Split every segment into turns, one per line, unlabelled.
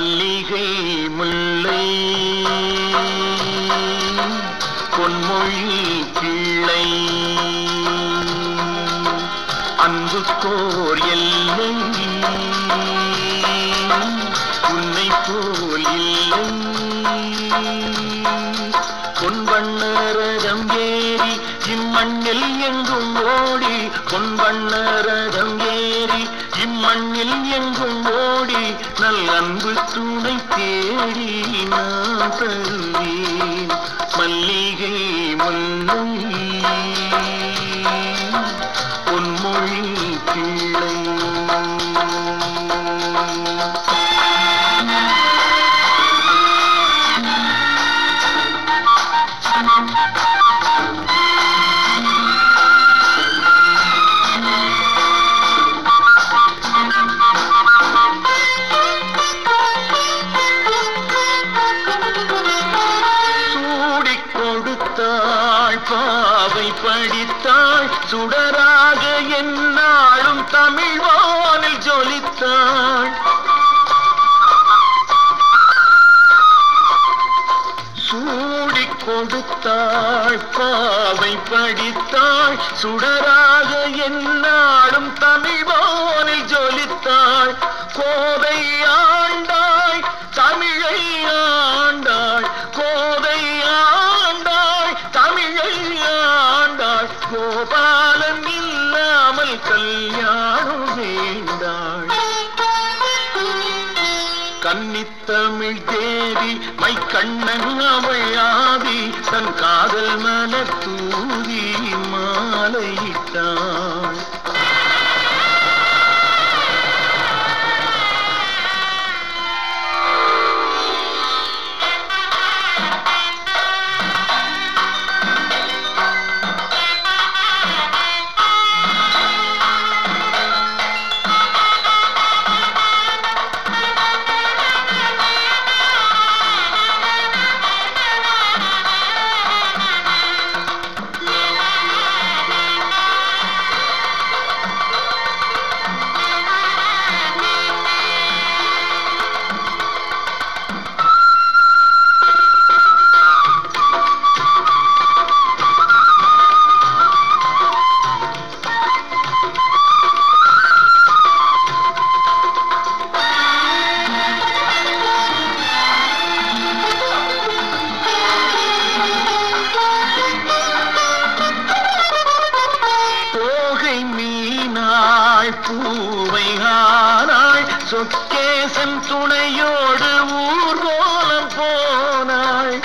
மல்லிகை முல்லை. பொன்மொழி பிள்ளை. அன்புக்கோர் எல்லை. உன்னை போல் இல்லை. பொன்வண்ணரதம் ஏறி இம்மண்ணில் எங்கும் ஓடி பொன்வண்ணரதம் ஏறி மண்ணில் எங்கும் ஓடி நல் அன்பு துணை தேடி நான் தருவேன். மல்லிகை முல்லை பொன்மொழி பிள்ளை பாவை படித்தாள் சுடராக என்னாலும் தமிழ் வானில் ஜொலித்தாள் சூடி கொடுத்தாள் பாவை படித்தாள் சுடராக என்னாலும் தமிழ் வானில் ஜொலித்தாள் கோ தேவி மை கண்ணன் அவள் ஆதி தன் காதல் மலர் தூவி மாலையிட்டாள் பூவை ஆனாள் சொக்கேசன் துணையோடு ஊர்கோலம் போனாள்.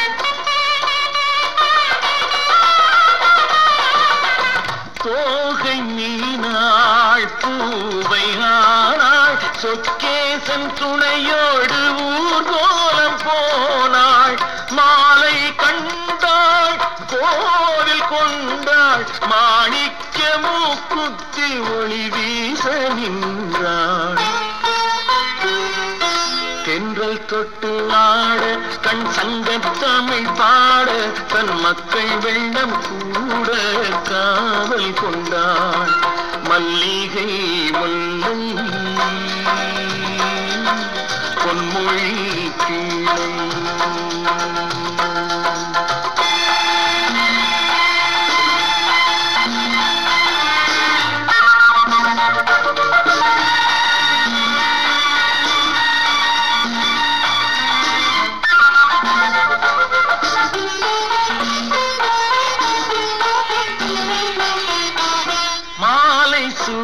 தோகை நீனாள் பூவை ஆனாள் சொக்கேசன் துணையோடு மூக்குத்தி ஒளி வீச நின்றாள் தென்றல் தொட்டு ஆட கண் சங்கத் பாட தன் மக்கள் வெள்ளம் கூட காவல் கொண்டான் மல்லிகை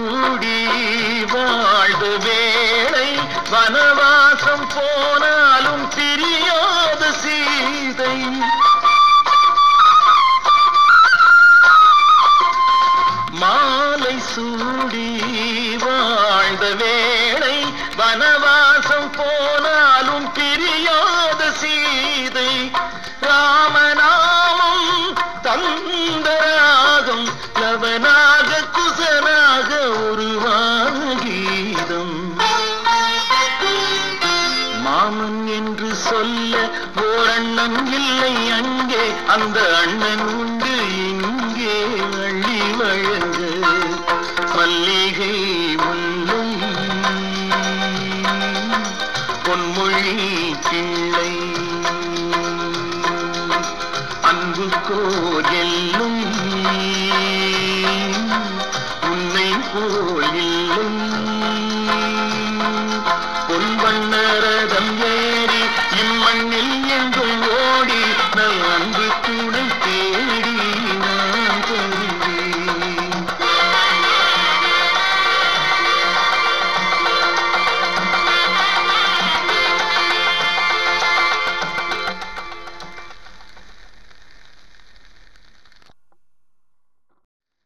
கூடி சூடி வாழ்வு வேளை வனவாசம் போனாலும் பிரியாது சீதை. மாலை சூடி வாழ்ந்த வேளை வனவாசம் போனாலும் பிரியாத சீதை. என்று சொல்ல ஓரண்ணன் இல்லை. அங்கே அந்த அண்ணன் உண்டு. இங்கே வள்ளி வழங்க. மல்லிகை முல்லை பொன்மொழி பிள்ளை. அன்பு எல்லும். மண்ணில் எங்கும் ஓடி நம் அன்புக்கு